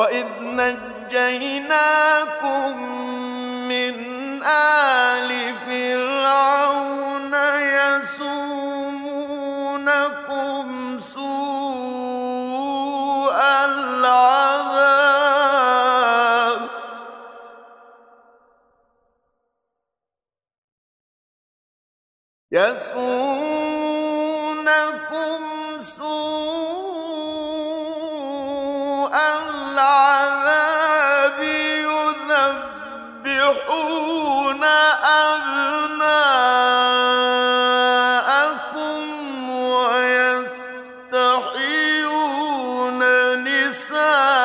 وإذ نجيناكم من آل فرعون يسومونكم سوء العذاب يسومونكم ويستحيون نساءكم.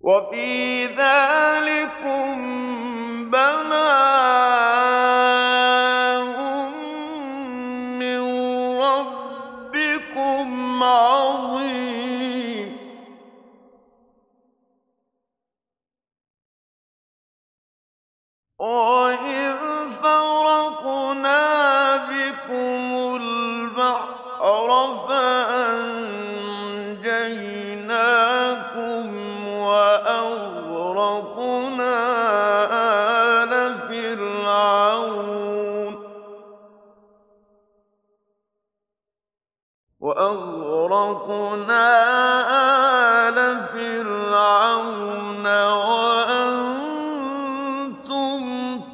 وفي ذلكم آل وأغرقنا آل فرعون وأنتم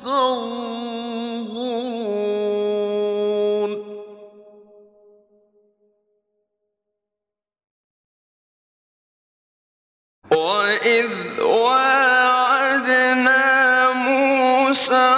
تنظرون وإذ موسى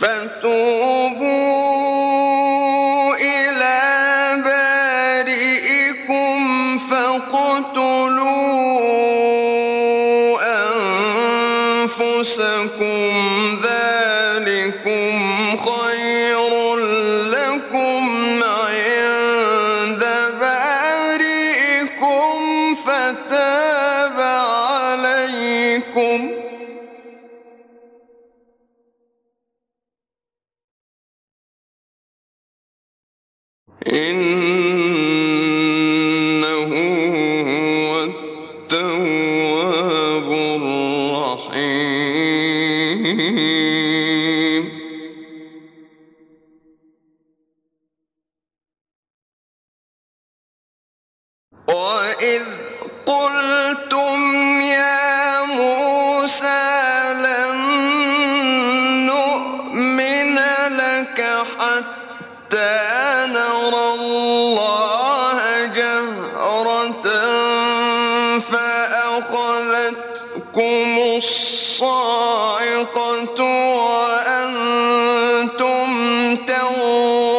فتوبوا. إلى بارئكم فاقتلوا أنفسكم. ذلكم عليكم. إنه هو التواب الرحيم. وإذ الص الصاعقة وأنتم تنظرون.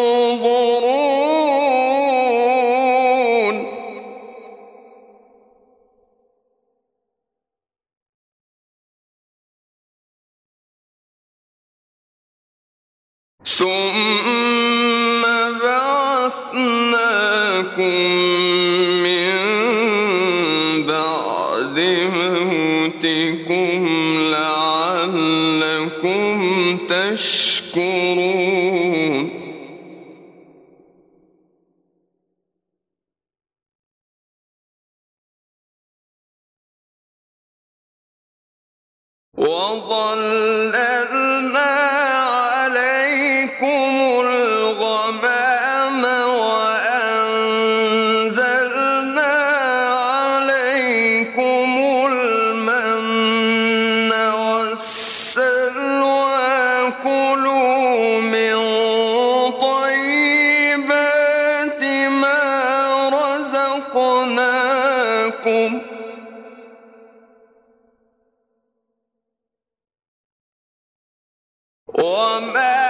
ثم بعثناكم من بعد تشكرون وظللنا وما